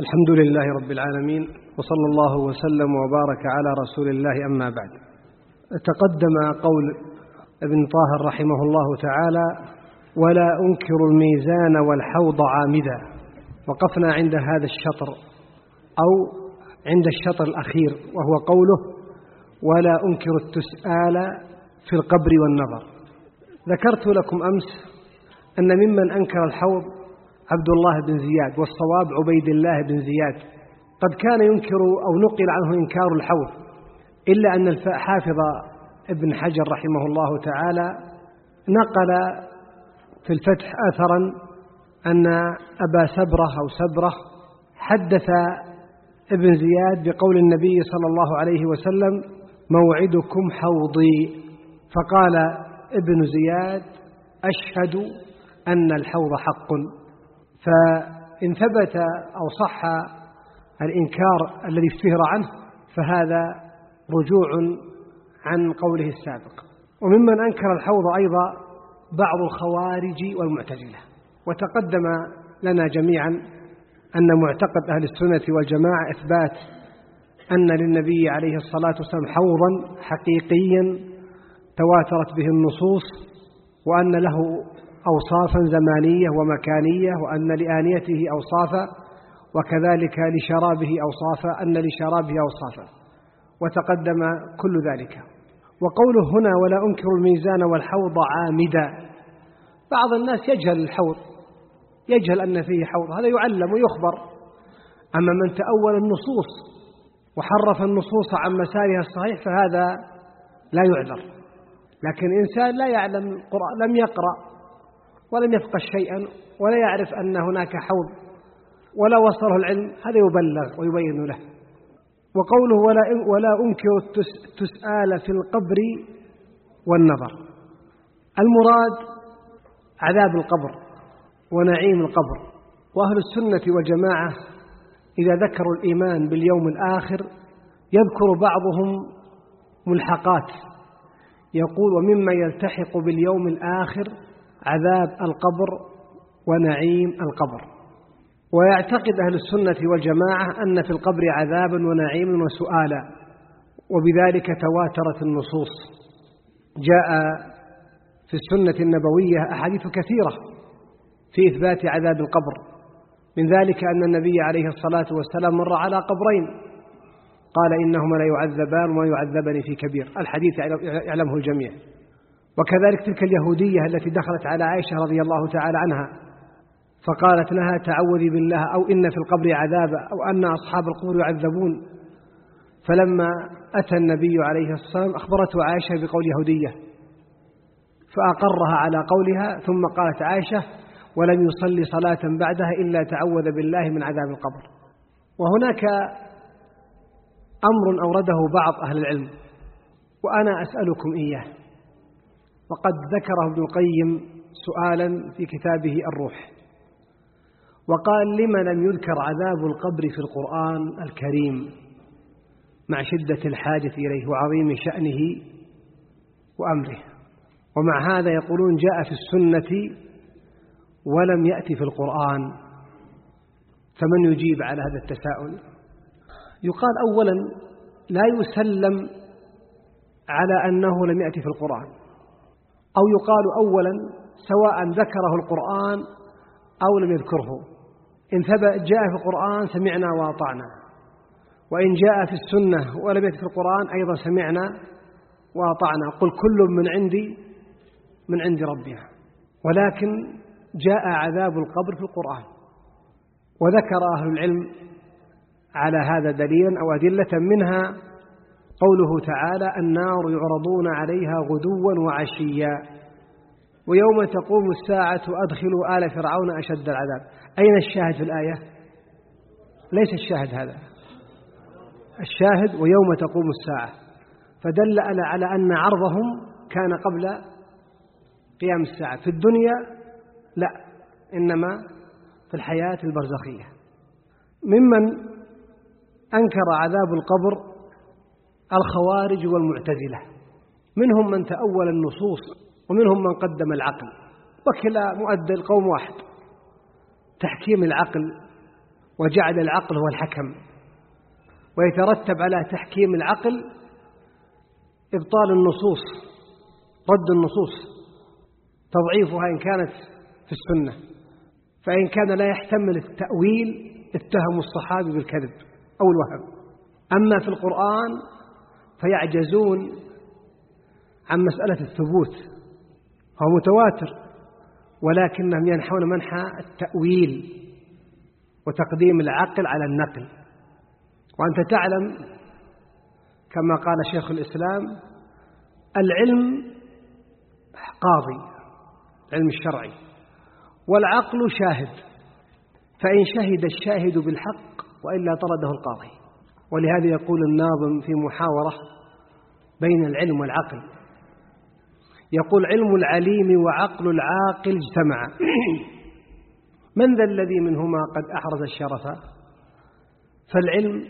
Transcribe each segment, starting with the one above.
الحمد لله رب العالمين وصلى الله وسلم وبارك على رسول الله أما بعد. تقدم قول ابن طاهر رحمه الله تعالى ولا أنكر الميزان والحوض عامدا. وقفنا عند هذا الشطر أو عند الشطر الأخير وهو قوله ولا أنكر التسآل في القبر والنظر. ذكرت لكم أمس أن ممن أنكر الحوض عبد الله بن زياد والصواب عبيد الله بن زياد. قد كان ينكر أو نقل عنه إنكار الحوض إلا أن الحافظ ابن حجر رحمه الله تعالى نقل في الفتح أثرا أن أبا سبرة أو سبرة حدث ابن زياد بقول النبي صلى الله عليه وسلم موعدكم حوضي فقال ابن زياد أشهد أن الحوض حق فإن ثبت أو صح الإنكار الذي اشتهر عنه فهذا رجوع عن قوله السابق. وممن أنكر الحوض أيضا بعض الخوارج والمعتزلة. وتقدم لنا جميعا أن معتقد أهل السنة والجماعة إثبات أن للنبي عليه الصلاة والسلام حوضا حقيقيا تواترت به النصوص وأن له أوصافا زمانية ومكانية وأن لآنيته أوصافا وكذلك لشرابه أوصافا أن لشرابه أوصافا. وتقدم كل ذلك. وقوله هنا ولا أنكر الميزان والحوض عامدا. بعض الناس يجهل الحوض يجهل أن فيه حوض هذا يعلم ويخبر. أما من تأول النصوص وحرف النصوص عن مسارها الصحيح فهذا لا يعذر. لكن إنسان لا يعلم لم يقرأ. ولم يفقه شيئا ولا يعرف أن هناك حوض ولا وصله العلم هذا يبلغ ويبين له. وقوله ولا, ولا أنكر التسآل في القبر والنظر. المراد عذاب القبر ونعيم القبر. وأهل السنة والجماعة إذا ذكروا الإيمان باليوم الآخر يذكر بعضهم ملحقات. يقول ومما يلتحق باليوم الآخر عذاب القبر ونعيم القبر. ويعتقد أهل السنة والجماعة أن في القبر عذابا ونعيما وسؤالا وبذلك تواترت النصوص. جاء في السنة النبوية أحاديث كثيرة في إثبات عذاب القبر. من ذلك أن النبي عليه الصلاة والسلام مر على قبرين. قال إنهما لا يعذبان وما يعذبان في كبير. الحديث يعلمه الجميع. وكذلك تلك اليهودية التي دخلت على عائشة رضي الله تعالى عنها فقالت لها تعوذي بالله أو إن في القبر عذابا أو أن أصحاب القبور يعذبون. فلما أتى النبي عليه الصلاة والسلام أخبرته عائشة بقول يهودية فأقرها على قولها ثم قالت عائشة ولم يصلي صلاة بعدها إلا تعوذ بالله من عذاب القبر. وهناك أمر أورده بعض أهل العلم وأنا أسألكم إياه. وقد ذكره ابن القيم سؤالا في كتابه الروح. وقال لم لم يذكر عذاب القبر في القرآن الكريم مع شدة الحاجة إليه وعظيم شأنه وأمره؟ ومع هذا يقولون جاء في السنة ولم يأتي في القرآن. فمن يجيب على هذا التساؤل؟ يقال أولا لا يسلم على أنه لم يأتي في القرآن. أو يقال أولا سواء ذكره القرآن أو لم يذكره. إن جاء في القرآن سمعنا وأطعنا. وإن جاء في السنة ولم في القرآن أيضا سمعنا وأطعنا. قل كل من عندي من عند ربنا ولكن جاء عذاب القبر في القرآن. وذكر أهل العلم على هذا دليلا أو أدلة منها قوله تعالى النار يعرضون عليها غدوا وعشيا. ويوم تقوم الساعة أدخلوا آل فرعون أشد العذاب. أين الشاهد في الآية؟ ليس الشاهد هذا. الشاهد ويوم تقوم الساعة. فدل على أن عرضهم كان قبل قيام الساعة. في الدنيا لا إنما في الحياة البرزخية. ممن أنكر عذاب القبر الخوارج والمعتزلة. منهم من تأول النصوص ومنهم من قدم العقل. وكلا مؤدى القوم واحد. تحكيم العقل وجعل العقل هو الحكم. ويترتب على تحكيم العقل إبطال النصوص رد النصوص. تضعيفها إن كانت في السنة. فإن كان لا يحتمل التأويل اتهموا الصحابي بالكذب أو الوهم. أما في القرآن فيعجزون عن مسألة الثبوت. هو متواتر ولكنهم ينحون منحى التأويل وتقديم العقل على النقل. وأنت تعلم كما قال شيخ الإسلام العلم قاضي العلم الشرعي والعقل شاهد فإن شهد الشاهد بالحق وإلا طرده القاضي. ولهذا يقول الناظم في محاورة بين العلم والعقل يقول علم العليم وعقل العاقل اجتمعا من ذا الذي منهما قد أحرز الشرف؟ فالعلم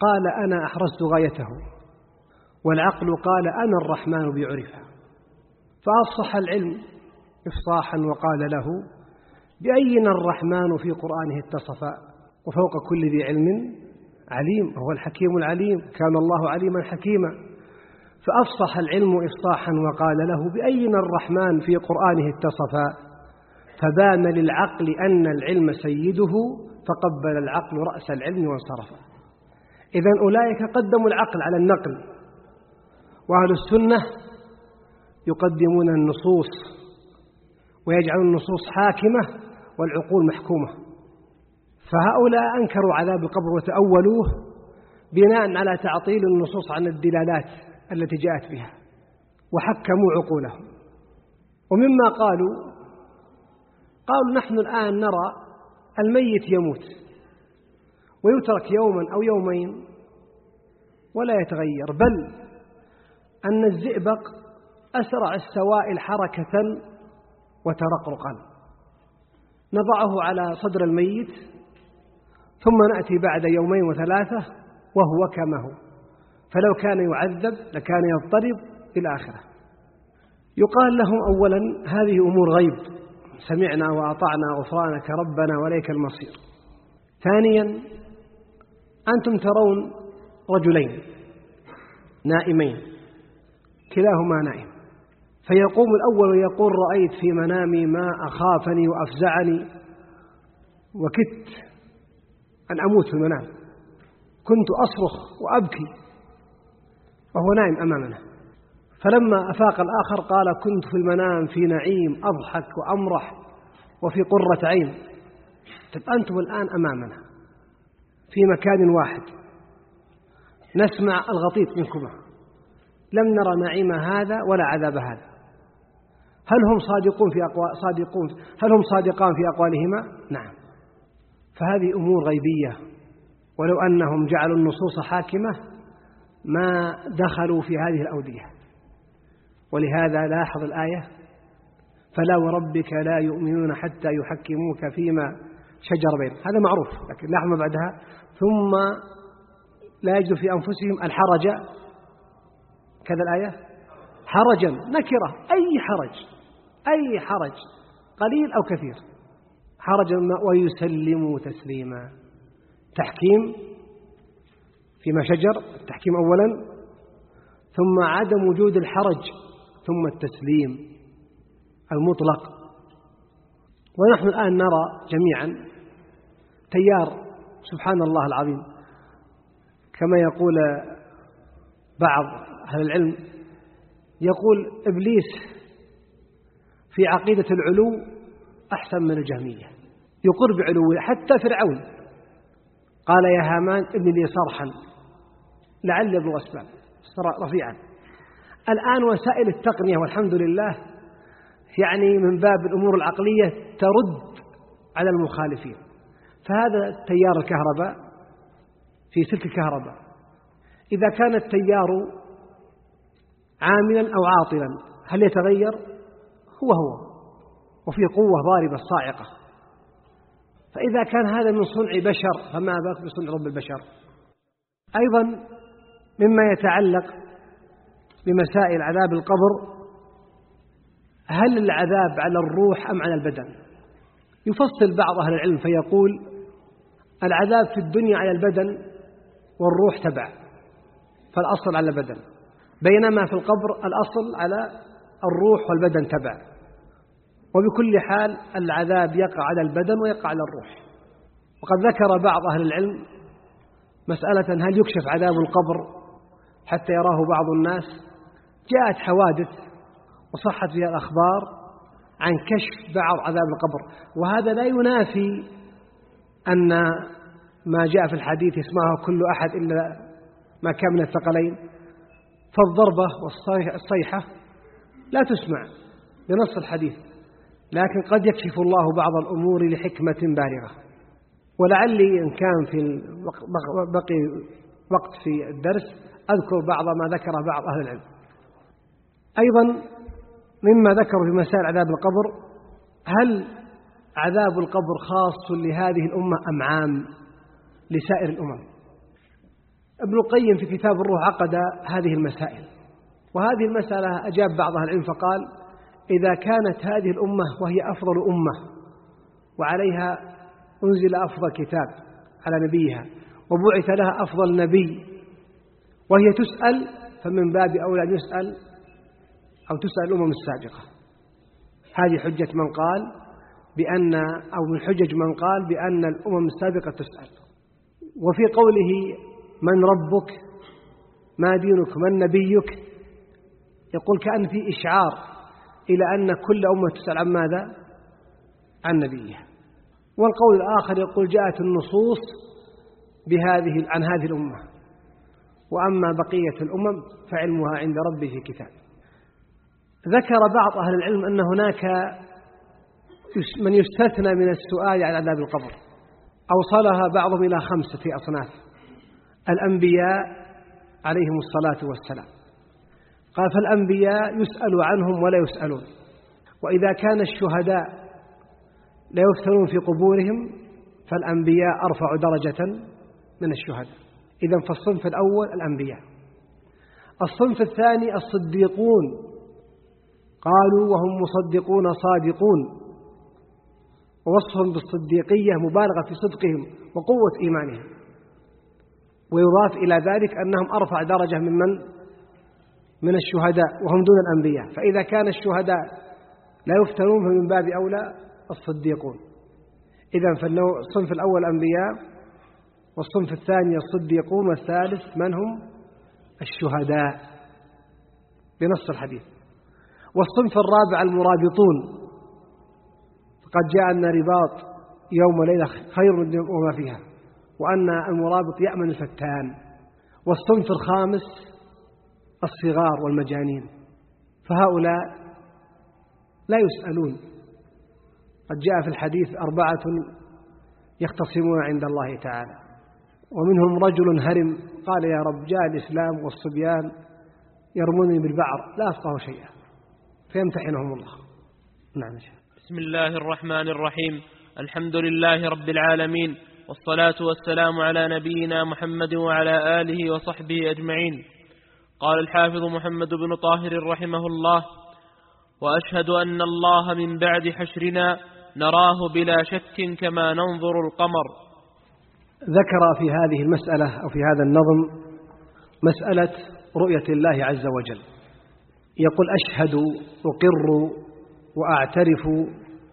قال أنا أحرزت غايته والعقل قال أنا الرحمن بعرفه. فأفصح العلم إفصاحا وقال له بأين الرحمن في قرآنه اتصف؟ وفوق كل ذي علم عليم هو الحكيم العليم كان الله عليما حكيما. فأفصح العلم إفصاحا وقال له بأين الرحمن في قرآنه اتصف فبان للعقل أن العلم سيده فقبل العقل رأس العلم وانصرف إذا أولئك قدموا العقل على النقل. وأهل السنة يقدمون النصوص ويجعلون النصوص حاكمة والعقول محكومة. فهؤلاء أنكروا عذاب القبر وتأولوه بناء على تعطيل النصوص عن الدلالات. التي جاءت بها وحكموا عقولهم. ومما قالوا قالوا نحن الآن نرى الميت يموت ويترك يوما أو يومين ولا يتغير بل أن الزئبق أسرع السوائل حركة وترقرقا. نضعه على صدر الميت ثم نأتي بعد يومين وثلاثة وهو كما هو. فلو كان يعذب لكان يضطرب إلى آخره يقال لهم أولا هذه أمور غيب. سمعنا وأطعنا غفرانك ربنا وليك المصير. ثانيا أنتم ترون رجلين نائمين كلاهما نائم. فيقوم الأول ويقول رأيت في منامي ما أخافني وأفزعني وكدت أن أموت في المنام. كنت أصرخ وأبكي. وهو نائم أمامنا. فلما أفاق الآخر قال كنت في المنام في نعيم أضحك وأمرح وفي قرة عين. طيب أنتم الآن أمامنا في مكان واحد. نسمع الغطيط منكما. لم نرى نعيم هذا ولا عذاب هذا. هل هم صادقون في أقوال صادقون هل هم صادقان في أقوالهما؟ نعم. فهذه أمور غيبية. ولو أنهم جعلوا النصوص حاكمة ما دخلوا في هذه الأودية. ولهذا لاحظ الآية فلا وربك لا يؤمنون حتى يحكموك فيما شجر بينهم. هذا معروف لكن لاحظ ما بعدها. ثم لا يجد في أنفسهم الحرج. كذا الآية حرجا نكرة. أي حرج أي حرج قليل أو كثير. حرجا ويسلموا تسليما. تحكيم فيما شجر التحكيم أولا. ثم عدم وجود الحرج ثم التسليم المطلق. ونحن الآن نرى جميعا تيار سبحان الله العظيم. كما يقول بعض أهل العلم يقول إبليس في عقيدة العلو أحسن من الجهمية. يقر بعلوه حتى فرعون. قال يا هامان ابن لي صرحا. لعل ابن أسباب رفيعا. الآن وسائل التقنية والحمد لله يعني من باب الأمور العقلية ترد على المخالفين. فهذا تيار الكهرباء في سلك الكهرباء. إذا كان التيار عاملا أو عاطلا هل يتغير؟ هو هو. وفي قوة ضاربة صاعقة. فإذا كان هذا من صنع بشر فما بالك بصنع رب البشر؟ أيضا مما يتعلق بمسائل عذاب القبر هل العذاب على الروح أم على البدن؟ يفصل بعض أهل العلم فيقول العذاب في الدنيا على البدن والروح تبع فالأصل على البدن بينما في القبر الأصل على الروح والبدن تبع وبكل حال العذاب يقع على البدن ويقع على الروح. وقد ذكر بعض أهل العلم مسألة هل يكشف عذاب القبر حتى يراه بعض الناس. جاءت حوادث وصحت فيها الأخبار عن كشف بعض عذاب القبر. وهذا لا ينافي أن ما جاء في الحديث يسمعه كل أحد إلا ما كان من الثقلين. فالضربة والصيحة لا تسمع بنص الحديث لكن قد يكشف الله بعض الأمور لحكمة بالغة. ولعلي إن كان في بقي وقت في الدرس أذكر بعض ما ذكره بعض أهل العلم. أيضا مما ذكروا في مسائل عذاب القبر هل عذاب القبر خاص لهذه الأمة أم عام لسائر الأمم؟ ابن القيم في كتاب الروح عقد هذه المسائل وهذه المسألة أجاب بعض أهل العلم فقال إذا كانت هذه الأمة وهي أفضل أمة وعليها أنزل أفضل كتاب على نبيها وبعث لها أفضل نبي وهي تسأل فمن باب أولى أن يسأل أو تسأل الأمم السابقة. هذه حجة من قال بأن أو من حجج من قال بأن الأمم السابقة تسأل. وفي قوله من ربك ما دينك من نبيك يقول كأن في إشعار إلى أن كل أمة تسأل عن ماذا؟ عن نبيها. والقول الآخر يقول جاءت النصوص بهذه عن هذه الأمة. وأما بقية الأمم فعلمها عند ربه في كتاب. ذكر بعض أهل العلم أن هناك من يستثنى من السؤال عن عذاب القبر. أوصلها بعضهم إلى خمسة أصناف. الأنبياء عليهم الصلاة والسلام. قال فالأنبياء يسأل عنهم ولا يسألون. وإذا كان الشهداء لا يفتنون في قبورهم فالأنبياء أرفع درجة من الشهداء. إذا فالصنف الأول الأنبياء. الصنف الثاني الصديقون. قالوا وهم مصدقون صادقون. ووصفهم بالصديقية مبالغة في صدقهم وقوة إيمانهم. ويضاف إلى ذلك أنهم أرفع درجة ممن من؟ الشهداء وهم دون الأنبياء. فإذا كان الشهداء لا يفتنون فمن باب أولى الصديقون. إذا فالصنف الأول الأنبياء والصنف الثاني الصديقون والثالث من هم؟ الشهداء. بنص الحديث. والصنف الرابع المرابطون. فقد جاء أن رباط يوم وليلة خير وما فيها وأن المرابط يأمن الفتان. والصنف الخامس الصغار والمجانين. فهؤلاء لا يسألون. قد جاء في الحديث أربعة يختصمون عند الله تعالى. ومنهم رجل هرم قال يا رب جاء الإسلام والصبيان يرمونني بالبعر لا أفقه شيئا. فيمتحنهم الله. نعم بسم الله الرحمن الرحيم. الحمد لله رب العالمين والصلاة والسلام على نبينا محمد وعلى آله وصحبه أجمعين. قال الحافظ محمد بن طاهر رحمه الله وأشهد أن الله من بعد حشرنا نراه بلا شك كما ننظر القمر. ذكر في هذه المسألة أو في هذا النظم مسألة رؤية الله عز وجل. يقول أشهد أقر وأعترف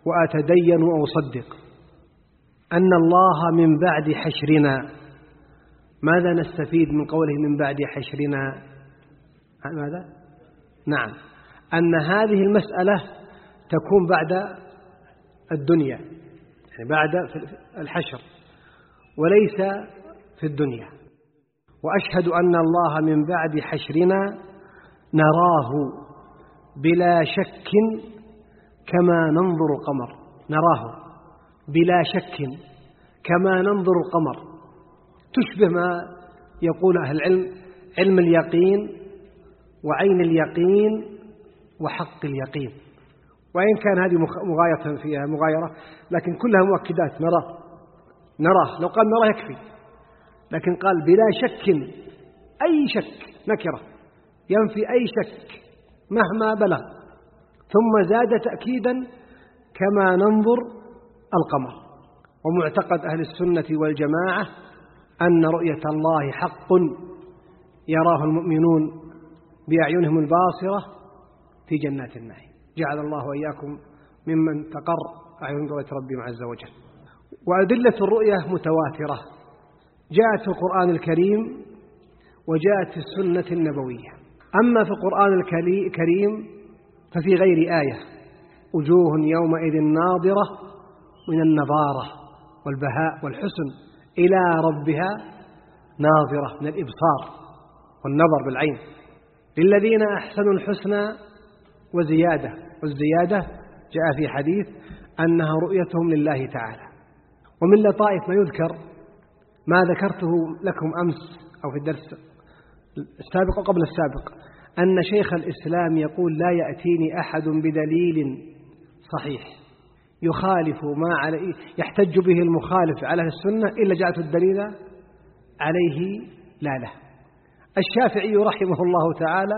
وأتدين وأصدق أن الله من بعد حشرنا. ماذا نستفيد من قوله من بعد حشرنا؟ ماذا؟ نعم. أن هذه المسألة تكون بعد الدنيا يعني بعد الحشر. وليس في الدنيا. وأشهد أن الله من بعد حشرنا نراه بلا شك كما ننظر قمر. نراه بلا شك كما ننظر القمر تشبه ما يقول أهل العلم علم اليقين وعين اليقين وحق اليقين. وإن كان هذه مغايرة فيها مغايرة لكن كلها مؤكدات نراه. نراه لو قال نراه يكفي. لكن قال بلا شك أي شك نكرة. ينفي أي شك مهما بلغ. ثم زاد تأكيدا كما ننظر القمر. ومعتقد أهل السنة والجماعة أن رؤية الله حق. يراه المؤمنون بأعينهم الباصرة في جنات النعيم. جعل الله وإياكم ممن تقر أعين رؤية ربهم عز وجل. وأدلة الرؤية متواترة. جاءت في القرآن الكريم وجاءت في السنة النبوية. أما في القرآن الكريم ففي غير آية. وجوه يومئذ ناظرة من النضارة والبهاء والحسن إلى ربها ناظرة من الإبصار والنظر بالعين. للذين أحسنوا الحسنى وزيادة والزيادة جاء في حديث أنها رؤيتهم لله تعالى. ومن لطائف ما يذكر ما ذكرته لكم أمس أو في الدرس السابق وقبل السابق أن شيخ الإسلام يقول لا يأتيني أحد بدليل صحيح. يخالف ما عليه يحتج به المخالف على السنة إلا جاءت الدليل عليه لا له. الشافعي رحمه الله تعالى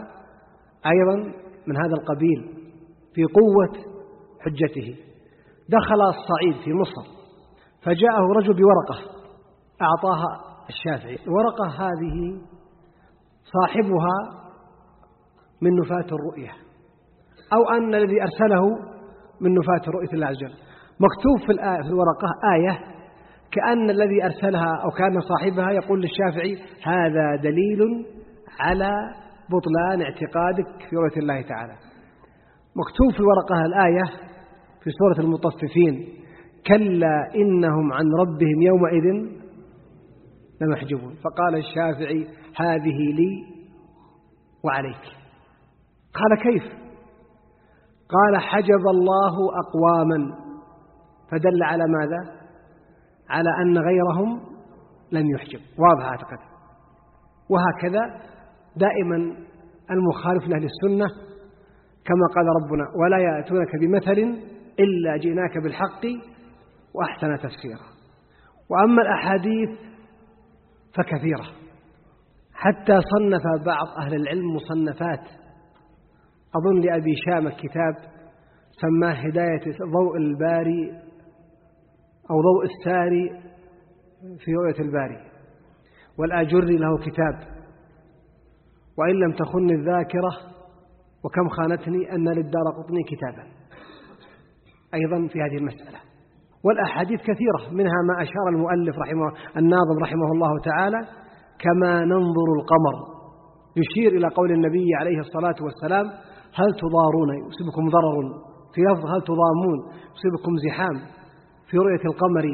أيضا من هذا القبيل في قوة حجته. دخل الصعيد في مصر. فجاءه رجل بورقة أعطاها الشافعي. الورقة هذه صاحبها من نفاة الرؤية أو أن الذي أرسله من نفاة رؤية الله عز وجل. مكتوب في الورقة آية كأن الذي أرسلها أو كان صاحبها يقول للشافعي هذا دليل على بطلان اعتقادك في رؤية الله تعالى. مكتوب في الورقة الآية في سورة المطففين كلا إنهم عن ربهم يومئذ لمحجوبون. فقال الشافعي هذه لي وعليك. قال كيف؟ قال حجب الله أقواما. فدل على ماذا؟ على أن غيرهم لم يحجب. واضح أعتقد. وهكذا دائما المخالف لأهل السنة كما قال ربنا ولا يأتونك بمثل إلا جئناك بالحق وأحسن تفسيرا وأما الأحاديث فكثيرة. حتى صنف بعض أهل العلم مصنفات. أظن لأبي شامة كتاب سماه هداية ضوء الباري أو ضوء الساري في رؤية الباري. والآجري له كتاب. وإن لم تخن الذاكرة وكم خانتني أن للدار قطني كتابا. أيضا في هذه المسألة. والأحاديث كثيرة منها ما أشار المؤلف رحمه الناظم رحمه الله تعالى كما ننظر القمر. يشير إلى قول النبي عليه الصلاة والسلام هل تضارون؟ يصيبكم ضرر. في لفظ هل تضامون؟ يصيبكم زحام. في رؤية القمر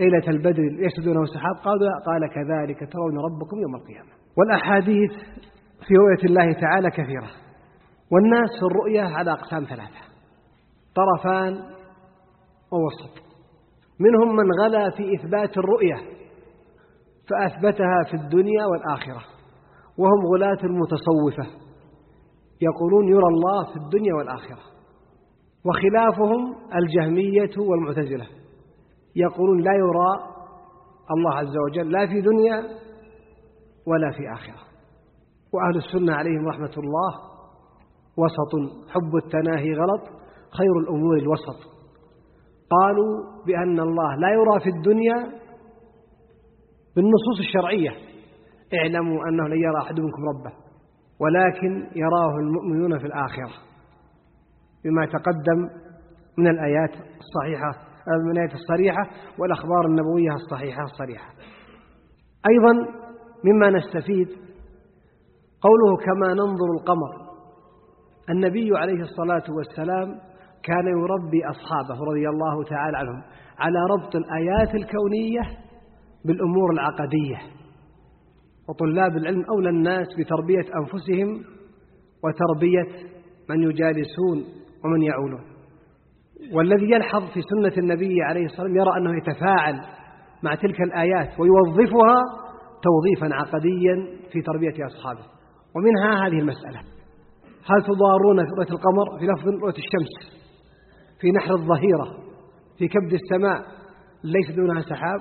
ليلة البدر يسدونه سحاب قالوا قال كذلك ترون ربكم يوم القيامة. والأحاديث في رؤية الله تعالى كثيرة. والناس في الرؤية على أقسام ثلاثة طرفان ووسط. منهم من غلا في إثبات الرؤية فأثبتها في الدنيا والآخرة وهم غلاة المتصوفة يقولون يرى الله في الدنيا والآخرة وخلافهم الجهمية والمعتزلة يقولون لا يرى الله عز وجل لا في دنيا ولا في آخرة. وأهل السنة عليهم رحمة الله وسط حب التناهي غلط خير الأمور الوسط. قالوا بأن الله لا يرى في الدنيا بالنصوص الشرعية. اعلموا أنه لن يرى أحد منكم ربه ولكن يراه المؤمنون في الآخرة. بما تقدم من الآيات الصحيحة من الآيات الصريحة والأخبار النبوية الصحيحة الصريحة. أيضا مما نستفيد قوله كما ننظر القمر. النبي عليه الصلاة والسلام كان يربي أصحابه رضي الله تعالى عنهم على ربط الآيات الكونية بالأمور العقدية. وطلاب العلم أولى الناس بتربية أنفسهم وتربية من يجالسون ومن يعولون. والذي يلحظ في سنة النبي عليه الصلاة والسلام يرى أنه يتفاعل مع تلك الآيات ويوظفها توظيفا عقديا في تربية أصحابه. ومنها هذه المسألة. هل تضارون رؤية القمر في لفظ رؤية الشمس؟ في نحر الظهيرة في كبد السماء ليس دونها سحاب.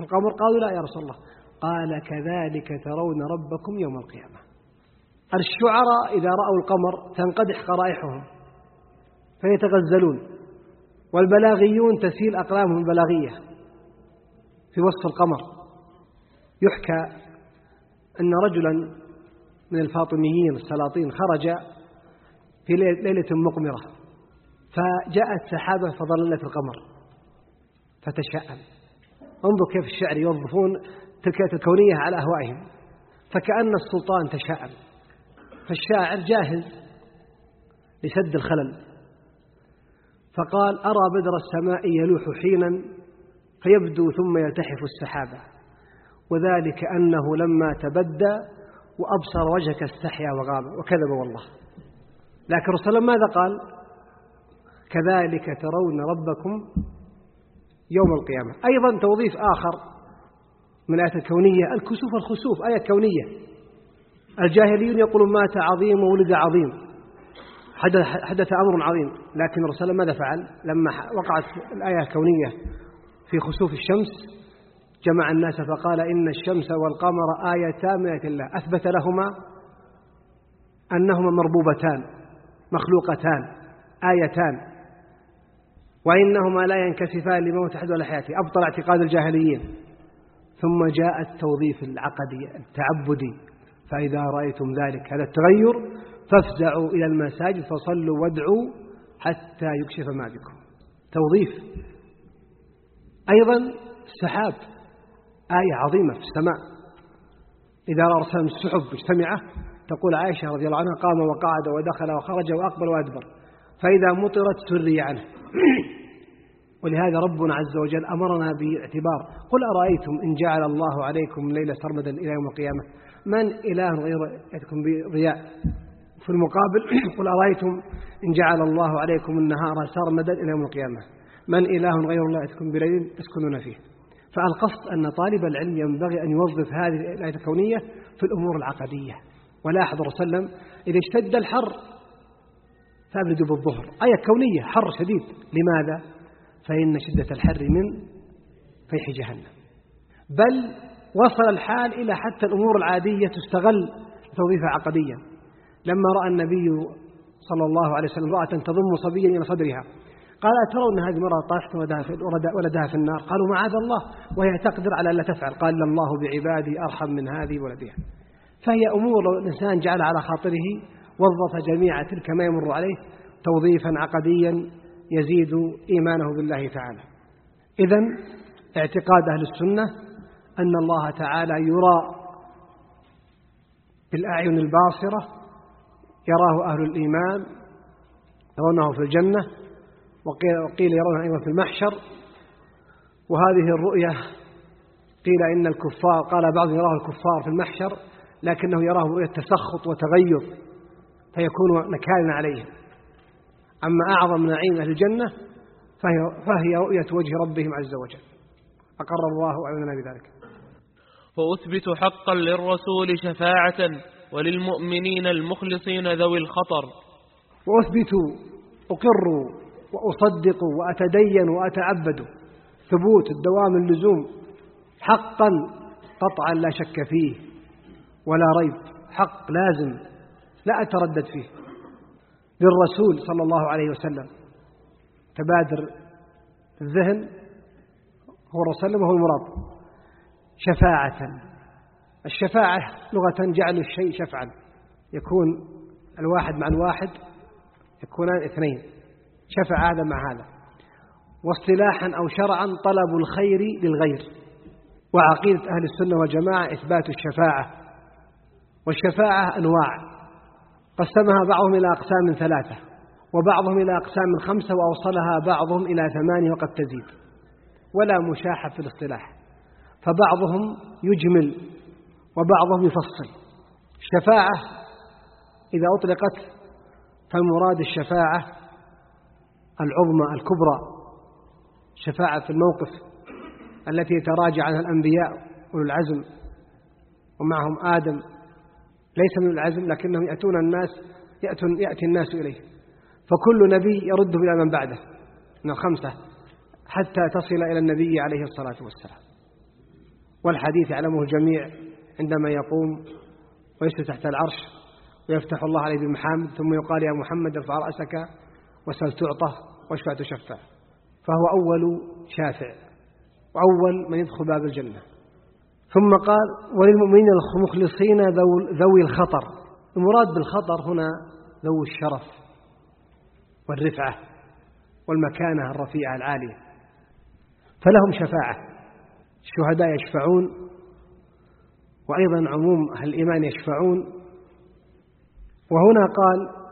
القمر قالوا لا يا رسول الله. قال كذلك ترون ربكم يوم القيامة. الشعراء إذا رأوا القمر تنقدح قرائحهم فيتغزلون والبلاغيون تسيل أقلامهم البلاغية. في وصف القمر يحكى أن رجلا من الفاطميين السلاطين خرج في ليلة مقمرة. فجاءت سحابة فظللت القمر فتشاءم. انظر كيف الشعر يوظفون تلك الكونية على أهوائهم. فكأن السلطان تشاءم. فالشاعر جاهز لسد الخلل. فقال أرى بدر السماء يلوح حينا فيبدو ثم يلتحف السحابة. وذلك أنه لما تبدى وأبصر وجهك استحيا وغاب. وكذب والله. لكن رسول الله ماذا قال؟ كذلك ترون ربكم يوم القيامة. أيضا توظيف آخر من الآيات الكونية الكسوف الخسوف آية كونية. الجاهليون يقولون مات عظيم وولد عظيم. حدث أمر عظيم. لكن الرسول ماذا فعل؟ لما وقعت الآية الكونية في خسوف الشمس جمع الناس فقال إن الشمس والقمر آيتان من الله. أثبت لهما أنهما مربوبتان مخلوقتان آيتان. وإنهما لا ينكسفان لموت أحد ولا حياته أبطل اعتقاد الجاهليين. ثم جاء التوظيف العقدي التعبدي فإذا رأيتم ذلك هذا التغير فافزعوا إلى المساجد فصلوا وادعوا حتى يكشف ما بكم. توظيف. أيضا السحاب آية عظيمة في السماء. إذا رأى السحب مجتمعة تقول عائشة رضي الله عنها قام وقعد ودخل وخرج وأقبل وأدبر. فإذا مطرت سري عنه. ولهذا ربنا عز وجل أمرنا باعتبار قل أرأيتم إن جعل الله عليكم ليلة سرمدا إلى يوم القيامة؟ من إله غير يأتكم بضياء؟ في المقابل قل أرأيتم إن جعل الله عليكم النهار سرمدا إلى يوم القيامة؟ من إله غير الله يأتكم بليل تسكنون فيه. فالقصد أن طالب العلم ينبغي أن يوظف هذه الآية الكونية في الأمور العقدية. ولاحظ وسلم إذا اشتد الحر فأبردوا بالظهر. آية كونية حر شديد. لماذا؟ فإن شدة الحر من فيح جهنم. بل وصل الحال إلى حتى الأمور العادية تستغل توظيفها عقديا. لما رأى النبي صلى الله عليه وسلم امرأة تضم صبيا إلى صدرها قال أترون هذه المرأة طاحت ولدها في النار؟ قالوا معاذ الله وهي تقدر على ألا تفعل. قال الله بعبادي أرحم من هذه ولدها. فهي أمور الإنسان جعل على خاطره وظف جميع تلك ما يمر عليه توظيفا عقديا يزيد إيمانه بالله تعالى. إذا اعتقاد أهل السنة أن الله تعالى يرى بالأعين الباصرة يراه أهل الإيمان يرونه في الجنة وقيل يرونه أيضا في المحشر. وهذه الرؤية قيل إن الكفار قال بعض يراه الكفار في المحشر لكنه يراه رؤية تسخط وتغيظ فيكون نكالا عليهم أما أعظم نعيم أهل الجنة فهي, فهي رؤية وجه ربهم عز وجل. أقر الله أعيننا بذلك. وأثبت حقا للرسول شفاعة وللمؤمنين المخلصين ذوي الخطر. وأثبت أقر وأصدق وأتدين وأتعبد. ثبوت الدوام اللزوم. حقا قطعا لا شك فيه. ولا ريب. حق لازم. لا أتردد فيه. للرسول صلى الله عليه وسلم. تبادر الذهن هو الرسول وهو المراد. شفاعة. الشفاعة لغة جعل الشيء شفعا. يكون الواحد مع الواحد يكونان اثنين شفع هذا مع هذا. واصطلاحا أو شرعا طلب الخير للغير. وعقيدة أهل السنة والجماعة إثبات الشفاعة. والشفاعة أنواع. قسمها بعضهم إلى أقسام ثلاثة وبعضهم إلى أقسام خمسة وأوصلها بعضهم إلى ثمانية وقد تزيد ولا مشاحة في الاصطلاح فبعضهم يجمل وبعضهم يفصل. الشفاعة إذا أطلقت فالمراد الشفاعة العظمى الكبرى شفاعة في الموقف التي يتراجع عنها الأنبياء أولو العزم ومعهم آدم ليس من العزم لكنهم يأتون الناس يأتون يأتي الناس إليه. فكل نبي يرده إلى من بعده من الخمسة حتى تصل إلى النبي عليه الصلاة والسلام. والحديث يعلمه الجميع عندما يقوم ويجلس تحت العرش ويفتح الله عليه بالمحامد ثم يقال يا محمد ارفع رأسك وسل تعطى واشفع تشفع. فهو أول شافع وأول من يدخل باب الجنة. ثم قال وللمؤمنين المخلصين ذوي الخطر. المراد بالخطر هنا ذوي الشرف والرفعة والمكانة الرفيعة العالية فلهم شفاعة. الشهداء يشفعون وأيضا عموم أهل الإيمان يشفعون. وهنا قال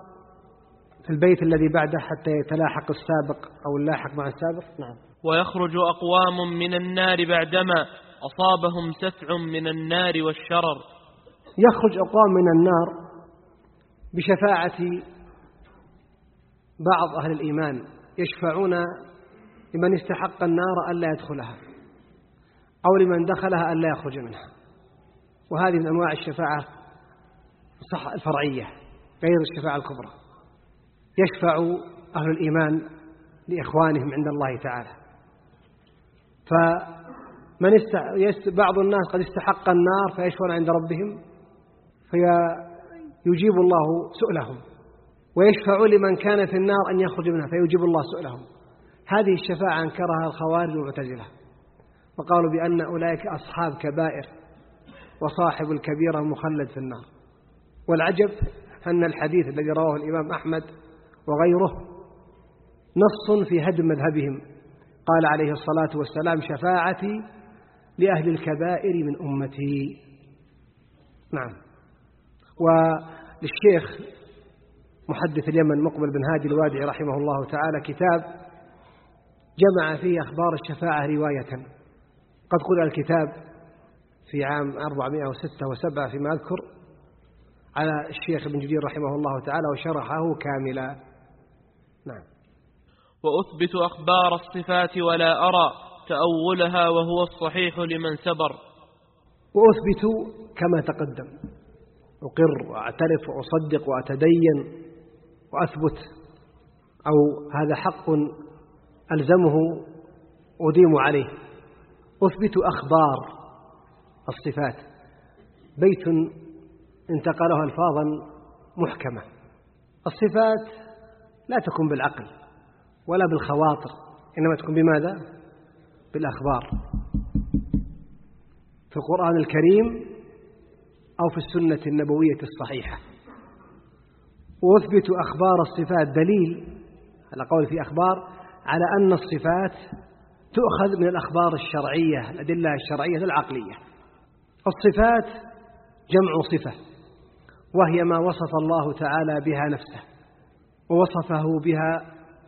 في البيت الذي بعده حتى يتلاحق السابق أو اللاحق مع السابق نعم. ويخرج أقوام من النار بعدما أصابهم سفع من النار والشرر. يخرج أقوام من النار بشفاعة بعض أهل الإيمان يشفعون لمن استحق النار ألا يدخلها أو لمن دخلها ألا يخرج منها. وهذه من أنواع الشفاعة الفرعية غير الشفاعة الكبرى. يشفع أهل الإيمان لإخوانهم عند الله تعالى. فمن است... بعض الناس قد استحق النار فيشفعون عند ربهم فيجيب الله سؤلهم ويشفع لمن كان في النار أن يخرج منها فيجيب الله سؤلهم. هذه الشفاعة أنكرها الخوارج والمعتزلة وقالوا بأن أولئك أصحاب كبائر وصاحب الكبيرة مخلد في النار. والعجب أن الحديث الذي رواه الإمام أحمد وغيره نص في هدم مذهبهم. قال عليه الصلاة والسلام شفاعتي لأهل الكبائر من أمتي. نعم. وللشيخ محدث اليمن مقبل بن هادي الوادعي رحمه الله تعالى كتاب جمع فيه أخبار الشفاعة رواية. قد قرأ الكتاب في عام 406 و7 فيما أذكر على الشيخ ابن جدير رحمه الله تعالى وشرحه كاملا. نعم. وأثبت أخبار الصفات ولا أرى تأولها وهو الصحيح لمن سبر. وأثبت كما تقدم. أقر وأعترف وأصدق وأتدين وأثبت. أو هذا حق ألزمه أديم عليه. أثبت أخبار الصفات. بيت انتقله ألفاظا محكمة. الصفات لا تكون بالعقل ولا بالخواطر إنما تكون بماذا؟ بالأخبار في القرآن الكريم أو في السنة النبوية الصحيحة. وأثبت أخبار الصفات دليل على قول في أخبار على أن الصفات تؤخذ من الأخبار الشرعية الأدلة الشرعية العقلية. الصفات جمع صفة وهي ما وصف الله تعالى بها نفسه ووصفه بها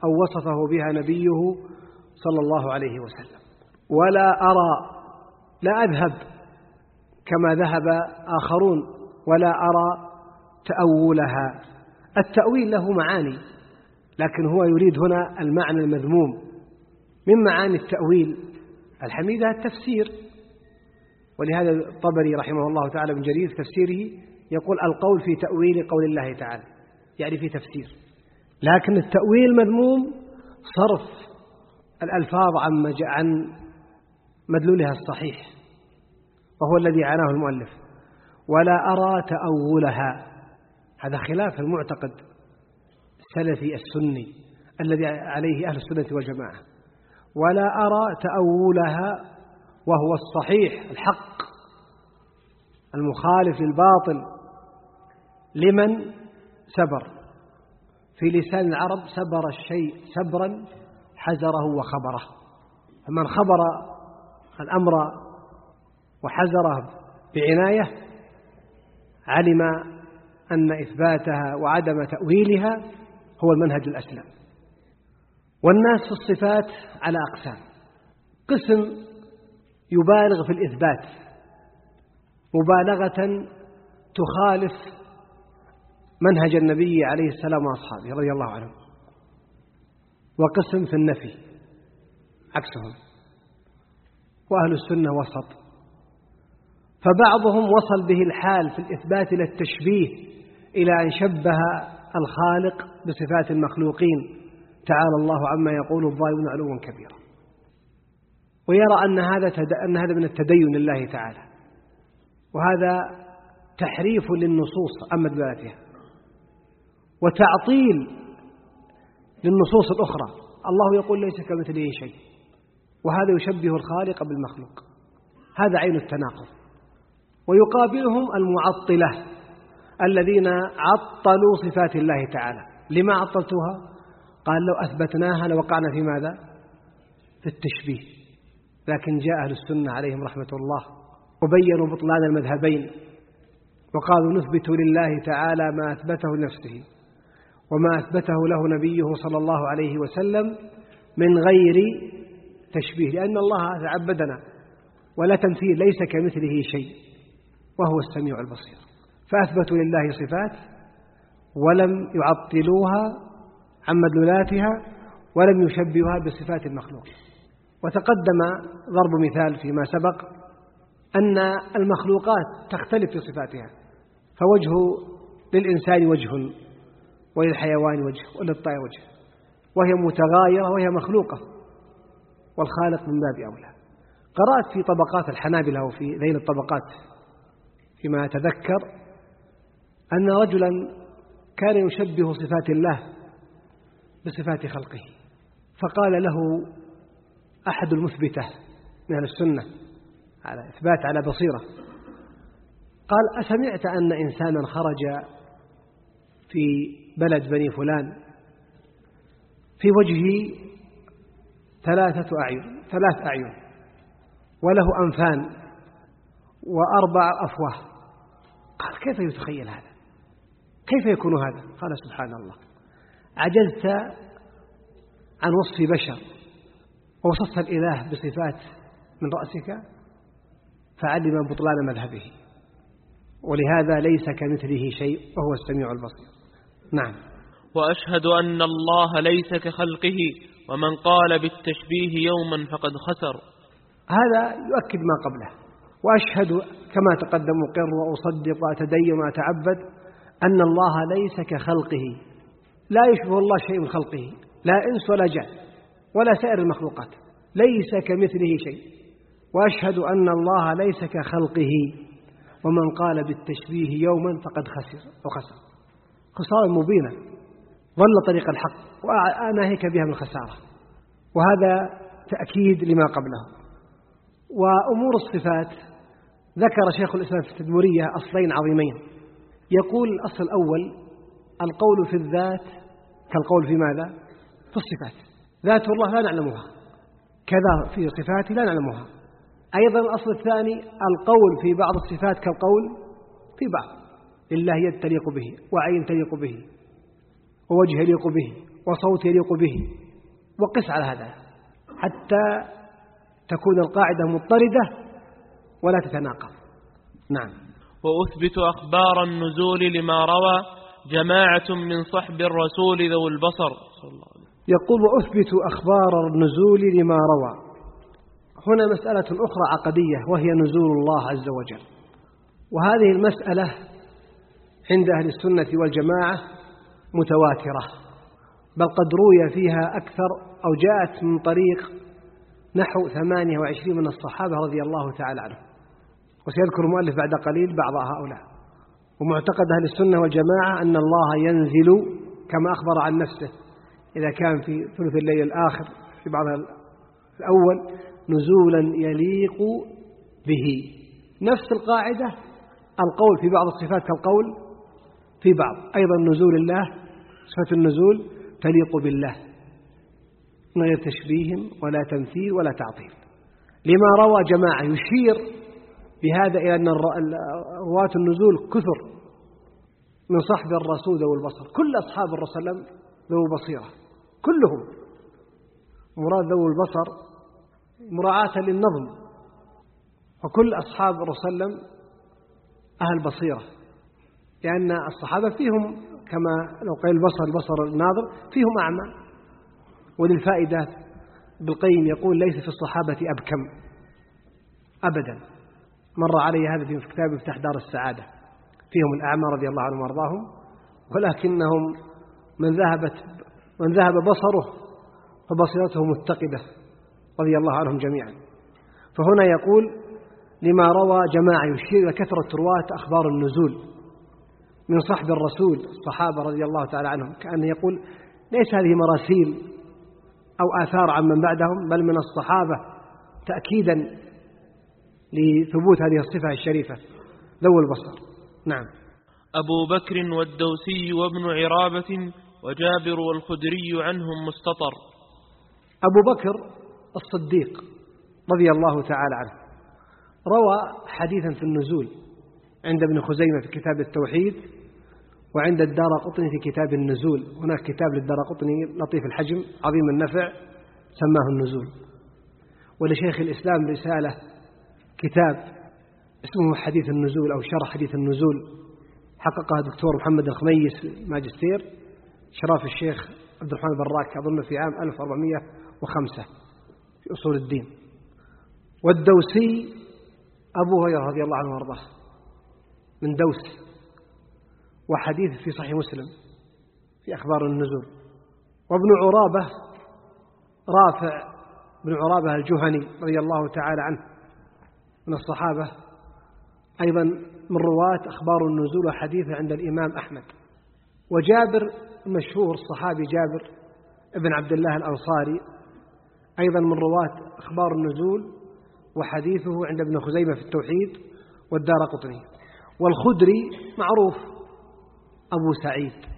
أو وصفه بها نبيه صلى الله عليه وسلم. ولا أرى لا أذهب كما ذهب آخرون ولا أرى تأولها. التأويل له معاني لكن هو يريد هنا المعنى المذموم. من معاني التأويل؟ الحميدة التفسير. ولهذا الطبري رحمه الله تعالى من جرير تفسيره يقول القول في تأويل قول الله تعالى يعني في تفسير. لكن التأويل مذموم صرف الألفاظ عن عن مدلولها الصحيح وهو الذي عناه المؤلف. ولا أرى تأولها. هذا خلاف المعتقد السلفي السني الذي عليه أهل السنة والجماعة. ولا أرى تأولها وهو الصحيح الحق المخالف للباطل. لمن؟ سبر. في لسان العرب سبر الشيء سبرا حزره وخبره. فمن خبر الأمر وحزره بعناية علم أن إثباتها وعدم تأويلها هو المنهج الأسلم. والناس في الصفات على أقسام. قسم يبالغ في الإثبات مبالغة تخالف منهج النبي عليه السلام وأصحابه رضي الله عنهم وقسم في النفي عكسهم. وأهل السنة وسط. فبعضهم وصل به الحال في الإثبات إلى التشبيه إلى أن شبه الخالق بصفات المخلوقين. تعالى الله عما يقول الظالمون علوا كبيرا. ويرى أن هذا أن هذا من التدين لله تعالى. وهذا تحريف للنصوص عن مدلولاتها وتعطيل للنصوص الأخرى. الله يقول ليس كمثله شيء. وهذا يشبه الخالق بالمخلوق. هذا عين التناقض. ويقابلهم المعطلة الذين عطلوا صفات الله تعالى. لما عطلتوها؟ قال لو أثبتناها لوقعنا في ماذا؟ في التشبيه. لكن جاء أهل السنة عليهم رحمة الله وبينوا بطلان المذهبين وقالوا نثبت لله تعالى ما أثبته لنفسه وما أثبته له نبيه صلى الله عليه وسلم من غير تشبيه لأن الله تعبدنا ولا تمثيل ليس كمثله شيء. وهو السميع البصير. فأثبتوا لله صفات ولم يعطلوها عن مدلولاتها ولم يشبهها بصفات المخلوق. وتقدم ضرب مثال فيما سبق أن المخلوقات تختلف في صفاتها. فوجه للإنسان وجه وللحيوان وجه وللطير وجه. وهي متغايرة وهي مخلوقة. والخالق من باب أولى. قرأت في طبقات الحنابلة وفي ذيل الطبقات فيما أتذكر أن رجلا كان يشبه صفات الله بصفات خلقه فقال له أحد المثبتة من أهل السنة على إثبات على بصيرة قال أسمعت أن إنسانا خرج في بلد بني فلان في وجهه ثلاثة أعين ثلاث أعين وله أنفان وأربع أفواه. قال كيف يتخيل هذا؟ كيف يكون هذا؟ قال سبحان الله. عجزت عن وصف بشر ووصفت الإله بصفات من رأسك فعلم بطلان مذهبه. ولهذا ليس كمثله شيء وهو السميع البصير. نعم. وأشهد أن الله ليس كخلقه ومن قال بالتشبيه يوما فقد خسر. هذا يؤكد ما قبله. وأشهد كما تقدم أقر وأصدق وأتدين وأتعبد أن الله ليس كخلقه. لا يشبه الله شيء من خلقه. لا إنس ولا جان ولا سائر المخلوقات. ليس كمثله شيء. وأشهد أن الله ليس كخلقه. ومن قال بالتشبيه يوما فقد خسر. وخسر. خسارة مبينة ضل طريق الحق وأناهيك بها من الخسارة وهذا تأكيد لما قبله. وأمور الصفات ذكر شيخ الإسلام في التدمرية أصلين عظيمين. يقول الأصل الأول القول في الذات كالقول في ماذا؟ في الصفات. ذات الله لا نعلمها. كذا في صفاته لا نعلمها. أيضا الأصل الثاني القول في بعض الصفات كالقول في بعض. لله يد تليق به وعين تليق به. ووجه يليق به وصوت يليق به وقس على هذا حتى تكون القاعدة مضطردة ولا تتناقض. نعم. وأثبت أخبار النزول لما روى جماعة من صحب الرسول ذو البصر. صلى الله عليه يقول وأثبت أخبار النزول لما روى. هنا مسألة أخرى عقدية وهي نزول الله عز وجل. وهذه المسألة عند أهل السنة والجماعة متواترة بل قد روي فيها أكثر أو جاءت من طريق نحو ثمانية وعشرين من الصحابة رضي الله تعالى عنهم. وسيذكر المؤلف بعد قليل بعض هؤلاء. ومعتقد أهل السنة والجماعة أن الله ينزل كما أخبر عن نفسه. إذا كان في ثلث الليل الآخر في بعض الأول نزولا يليق به. نفس القاعدة القول في بعض الصفات كالقول في بعض. أيضا نزول الله صفة النزول تليق بالله من غير تشبيه ولا تمثيل ولا تعطيل. لما روى جماعة يشير بهذا إلى أن رواة النزول كثر من صحب الرسول ذو البصر. كل أصحاب الرسول ذو بصيرة كلهم. مراد ذو البصر مراعاة للنظم. وكل أصحاب الرسول صلى الله عليه وسلم أهل بصيرة لأن الصحابة فيهم كما لو قيل البصر البصر الناظر فيهم أعمى. وللفائدة بالقيم يقول ليس في الصحابة أبكم. أبدا. مر علي هذا في كتاب افتح دار السعادة. فيهم الأعمى رضي الله عنهم وأرضاهم. ولكنهم من ذهبت من ذهب بصره فبصيرته متقدة رضي الله عنهم جميعا. فهنا يقول لما روى جماعة يشير إلى كثرة رواة أخبار النزول. من صحب الرسول الصحابة رضي الله تعالى عنهم كأنه يقول ليس هذه مراسيل أو آثار عن من بعدهم بل من الصحابة تأكيدا لثبوت هذه الصفة الشريفة. ذو البصر. نعم. أبو بكر والدوسي وابن عرابة وجابر والخدري عنهم مستطر. أبو بكر الصديق رضي الله تعالى عنه. روى حديثا في النزول عند ابن خزيمة في كتاب التوحيد وعند الدار قطني في كتاب النزول. هناك كتاب للدار قطني لطيف الحجم عظيم النفع سماه النزول. ولشيخ الإسلام رسالة كتاب اسمه حديث النزول أو شرح حديث النزول. حققها الدكتور محمد الخميس ماجستير. شراف الشيخ عبد الرحمن البراك أظن في عام 1405 في أصول الدين. والدوسي أبو هريرة رضي الله عنه وأرضاه. من دوس وحديث في صحيح مسلم في أخبار النزول. وابن عرابة رافع بن عرابة الجهني رضي الله تعالى عنه من الصحابة أيضا من رواة أخبار النزول وحديثه عند الإمام أحمد. وجابر مشهور الصحابي جابر ابن عبد الله الأنصاري أيضا من رواة أخبار النزول وحديثه عند ابن خزيمة في التوحيد والدار قطني. والخدري معروف أبو سعيد.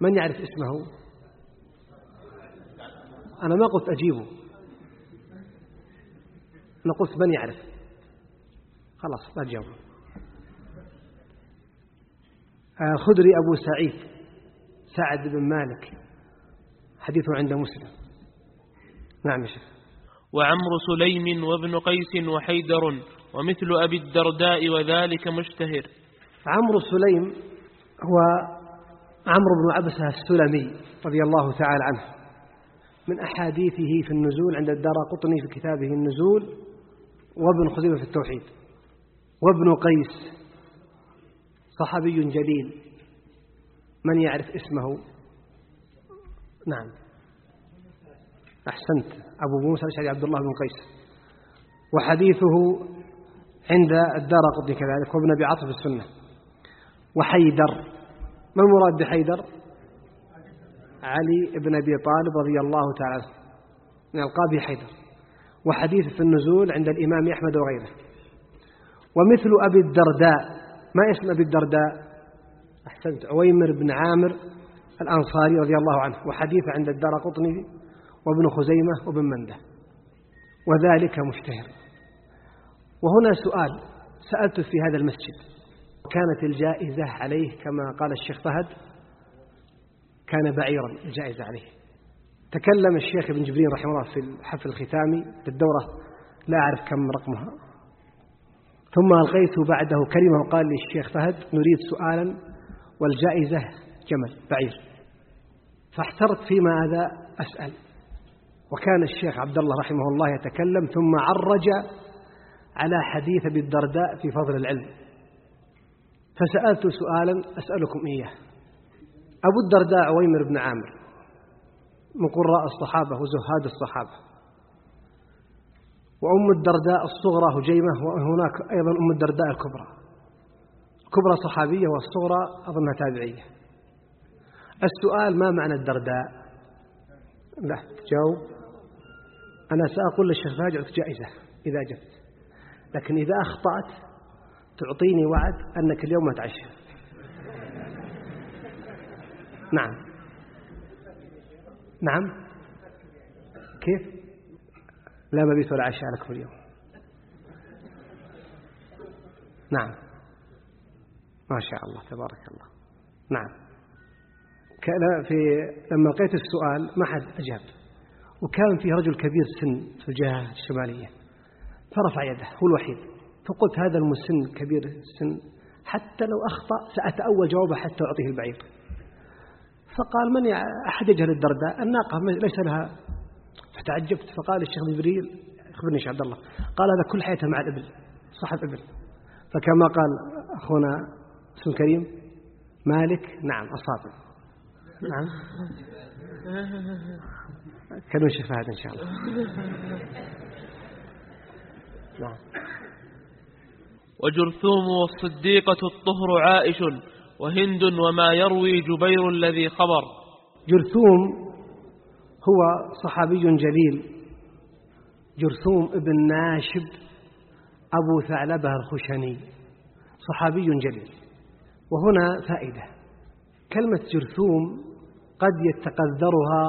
من يعرف اسمه؟ أنا ما قلت أجيبه. أنا قلت من يعرف. خلاص لا تجاوب. آه، خدري أبو سعيد سعد بن مالك. حديثه عند مسلم. نعم شيخ. وعمر سليم وابن قيس وحيدر ومثل أبي الدرداء وذلك مشتهر. عمرو سليم هو عمرو بن عبسة السلمي رضي الله تعالى عنه. من أحاديثه في النزول عند الدار قطني في كتابه النزول وابن خزيمة في التوحيد وابن قيس صحابي جليل من يعرف اسمه؟ نعم. أحسنت. أبو موسى الأشعري عبد الله بن قيس. وحديثه عند الدار قطني كذلك وابن أبي عاطف السنة. وحيدر. ما المراد بحيدر؟ علي بن أبي طالب رضي الله تعالى من ألقاب حيدر. وحديث في النزول عند الإمام أحمد وغيره. ومثل أبي الدرداء. ما اسم أبي الدرداء؟ أحسنت. عويمر بن عامر الأنصاري رضي الله عنه. وحديث عند الدار قطني وابن خزيمة وابن مندة. وذلك مشتهر. وهنا سؤال. سألت في هذا المسجد. كانت الجائزة عليه كما قال الشيخ فهد كان بعيرا الجائزة عليه. تكلم الشيخ ابن جبرين رحمه الله في الحفل الختامي للدورة لا أعرف كم رقمها. ثم ألقيت بعده كلمة وقال لي الشيخ فهد نريد سؤالا والجائزة جمل بعير. فاحترت في ماذا أسأل. وكان الشيخ عبد الله رحمه الله يتكلم ثم عرج على حديث أبي الدرداء في فضل العلم. فسألت سؤالا أسألكم إياه. أبو الدرداء عويمر بن عامر من قراء الصحابة وزهاد الصحابة. وأم الدرداء الصغرى هجيمة وهناك أيضا أم الدرداء الكبرى. الكبرى صحابية والصغرى أظنها تابعية. السؤال ما معنى الدرداء؟ لا تجاوب أنا سأقول للشيخ فاجعك جائزة إذا جبت. لكن إذا أخطأت تعطيني وعد أنك اليوم ما تعشى نعم. نعم. كيف؟ لا مبيت ولا عشاء لكم اليوم. نعم. ما شاء الله تبارك الله. نعم. كان في لما لقيت السؤال ما حد أجاب. وكان في رجل كبير سن في الجهة الشمالية فرفع يده هو الوحيد. فقلت هذا المسن كبير السن حتى لو أخطأ سأتأول جوابه حتى أعطيه البعير. فقال من أحد يجهل الدرداء؟ الناقة ليس لها. فتعجبت فقال الشيخ جبريل أخبرني شيخ عبد الله. قال هذا كل حياته مع الإبل صاحب إبل. فكما قال أخونا اسم كريم مالك نعم أصاب نعم. كانوا فهد إن شاء الله. نعم. وجرثوم والصديقة الطهر عائش وهند وما يروي جبير الذي خبر. جرثوم هو صحابي جليل. جرثوم ابن ناشب أبو ثعلبة الخشني صحابي جليل. وهنا فائدة. كلمة جرثوم قد يتقذرها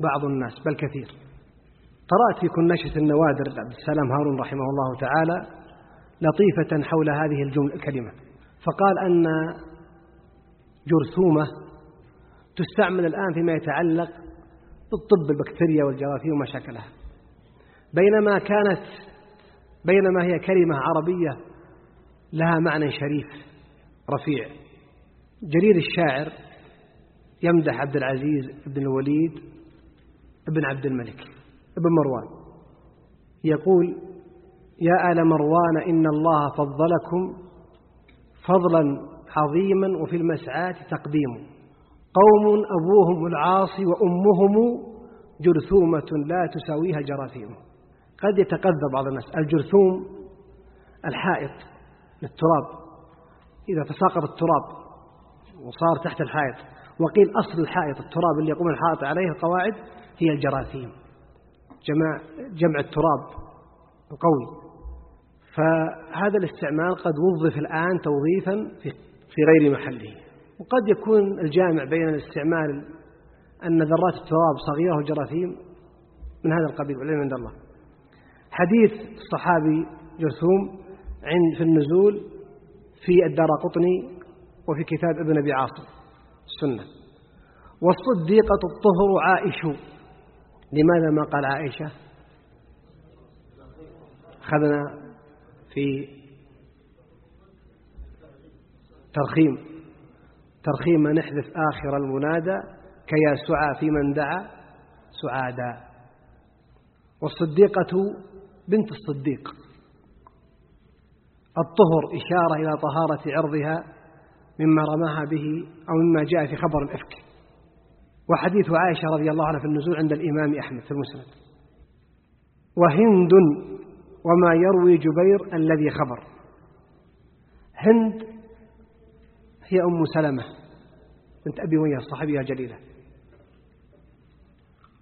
بعض الناس بل كثير. قرأت في كنشة النوادر عبد السلام هارون رحمه الله تعالى لطيفة حول هذه الجملة الكلمة. فقال أن جرثومة تستعمل الآن فيما يتعلق بالطب البكتيريا والجراثيم وما شكلها بينما كانت بينما هي كلمة عربية لها معنى شريف رفيع. جرير الشاعر يمدح عبد العزيز بن الوليد بن عبد الملك بن مروان. يقول يا آل مروان إن الله فضلكم فضلا عظيما وفي المسعاة تقديم. قوم أبوهم العاصي وأمهم جرثومة لا تساويها جراثيم. قد يتقذر بعض الناس. الجرثوم الحائط للتراب. إذا تساقط التراب وصار تحت الحائط وقيل أصل الحائط التراب اللي يقوم الحائط عليه القواعد هي الجراثيم. جمع, جمع التراب القوي فهذا الاستعمال قد وظف الآن توظيفا في غير محله. وقد يكون الجامع بين الاستعمال أن ذرات التراب صغيرة والجراثيم من هذا القبيل والعلم عند الله. حديث الصحابي جرثوم عند في النزول في الدار قطني وفي كتاب ابن أبي عاصم. السنة والصديقة الطهر عائش. لماذا ما قال عائشة؟ أخذنا في ترخيم. ترخيم ما نحذف آخر المنادى كيا سعى في من دعا سعادا والصديقة بنت الصديق. الطهر إشارة إلى طهارة عرضها مما رماها به أو مما جاء في خبر الإفك. وحديث عائشة رضي الله عنها في النزول عند الإمام أحمد في المسند. وهند وما يروي جبير الذي خبر. هند هي أم سلمة بنت أبي ويا الصحابية الجليلة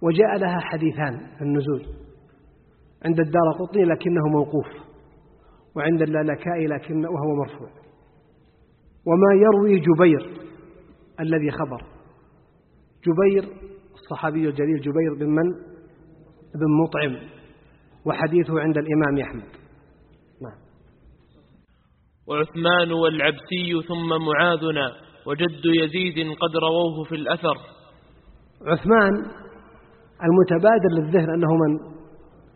وجاء لها حديثان في النزول عند الدار قطني لكنه موقوف وعند اللالكائي لكنه وهو مرفوع. وما يروي جبير الذي خبر. جبير الصحابي الجليل جبير بن من؟ بن مطعم. وحديثه عند الإمام أحمد. نعم. وعثمان والعبسي ثم معاذنا وجد يزيد قد رووه في الأثر. عثمان المتبادر للذهن أنه من؟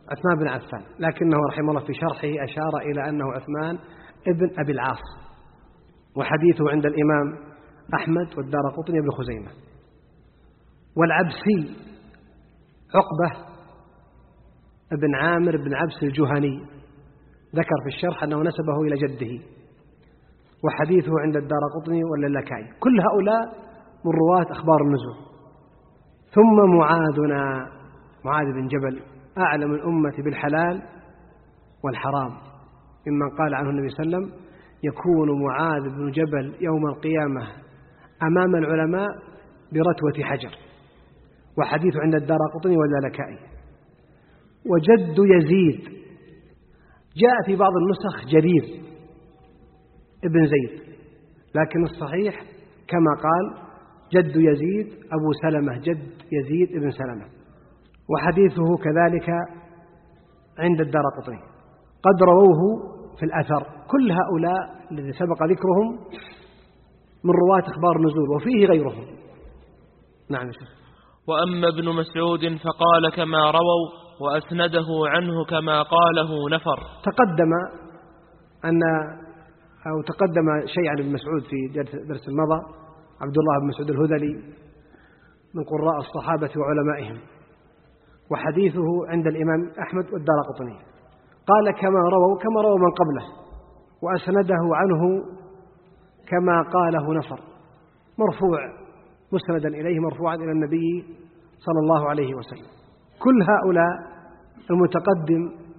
عثمان بن عفان. لكنه رحمه الله في شرحه أشار إلى أنه عثمان ابن أبي العاص. وحديثه عند الإمام أحمد والدار قطني بن خزيمة. والعبسي عقبة ابن عامر بن عبس الجهني ذكر في الشرح أنه نسبه إلى جده وحديثه عند الدار قطني واللكائي كل هؤلاء من رواة أخبار النزول. ثم معاذنا معاذ بن جبل أعلم الأمة بالحلال والحرام ممن قال عنه النبي صلى الله عليه وسلم يكون معاذ بن جبل يوم القيامة أمام العلماء برتوة حجر. وحديث عند الدار قطني واللالكائي وجد يزيد. جاء في بعض النسخ جرير ابن زيد لكن الصحيح كما قال جد يزيد أبو سلمة جد يزيد ابن سلمة وحديثه كذلك عند الدار قطني. قد رووه في الأثر. كل هؤلاء الذي سبق ذكرهم من رواة أخبار النزول وفيه غيرهم. نعم وأما ابن مسعود فقال كما رووا وأسنده عنه كما قاله نفر. تقدم أن أو تقدم شيء عن ابن مسعود في درس المضى عبد الله بن مسعود الهذلي من قراء الصحابة وعلمائهم وحديثه عند الإمام أحمد والدار قطني. قال كما رووا كما رووا من قبله وأسنده عنه كما قاله نفر. مرفوع مسندا إليه مرفوعا إلى النبي صلى الله عليه وسلم. كل هؤلاء المتقدم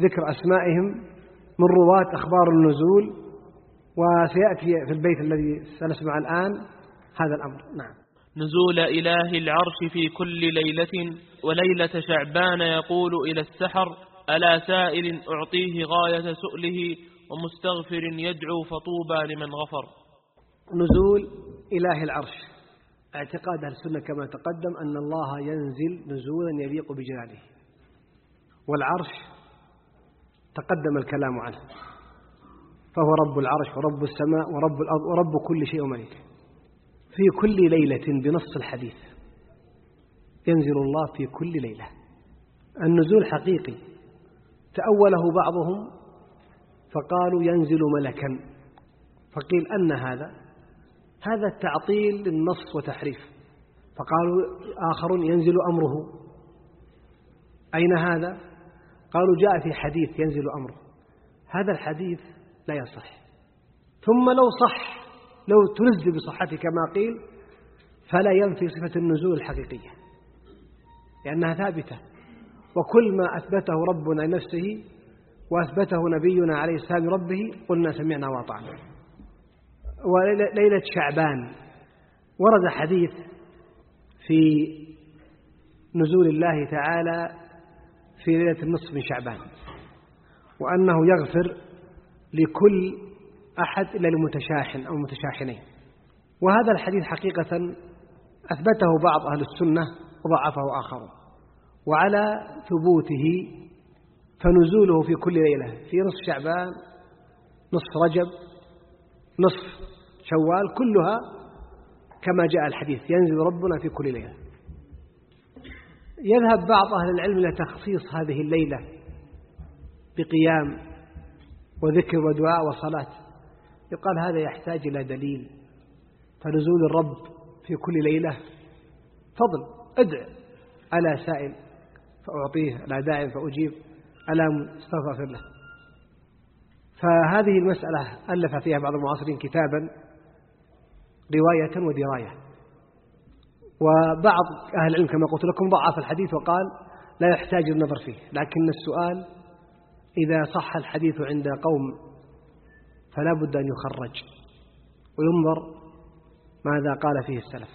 ذكر أسمائهم من رواة أخبار النزول وسيأتي في البيت الذي سنسمع الآن هذا الأمر. نعم. نزول إله العرش في كل ليلة وليلة شعبان يقول إلى السحر ألا سائل أعطيه غاية سؤله ومستغفر يدعو فطوبى لمن غفر. نزول إله العرش. اعتقاد السنة كما تقدم أن الله ينزل نزولا يليق بجلاله. والعرش تقدم الكلام عنه. فهو رب العرش ورب السماء ورب الأرض ورب كل شيء وملكه في كل ليلة بنص الحديث ينزل الله في كل ليلة. النزول حقيقي. تأوله بعضهم فقالوا ينزل ملكا. فقيل أن هذا هذا تعطيل للنص وتحريف. فقالوا آخر ينزل أمره. أين هذا؟ قالوا جاء في حديث ينزل أمره هذا الحديث لا يصح. ثم لو صح لو تلز بصحته كما قيل فلا ينفي صفة النزول الحقيقية لأنها ثابتة. وكل ما أثبته ربنا لنفسه وأثبته نبينا عليه السلام ربه قلنا سمعنا وأطعنا. وليلة شعبان ورد حديث في نزول الله تعالى في ليلة النصف من شعبان وأنه يغفر لكل أحد إلا المتشاحن أو المتشاحنين وهذا الحديث حقيقة أثبته بعض أهل السنة وضعفه آخرون. وعلى ثبوته فنزوله في كل ليلة في نصف شعبان نصف رجب نصف شوال كلها كما جاء الحديث ينزل ربنا في كل ليلة. يذهب بعض أهل العلم إلى تخصيص هذه الليلة بقيام وذكر ودعاء وصلاة. يقال هذا يحتاج إلى دليل. فنزول الرب في كل ليلة فضل. ادع على سائل فأعطيه على داع فأجيب ألا استغفر له. فهذه المسألة ألف فيها بعض المعاصرين كتابا رواية ودراية. وبعض أهل العلم كما قلت لكم ضعف الحديث وقال لا يحتاج النظر فيه لكن السؤال إذا صح الحديث عند قوم فلا بد أن يخرج وينظر ماذا قال فيه السلف.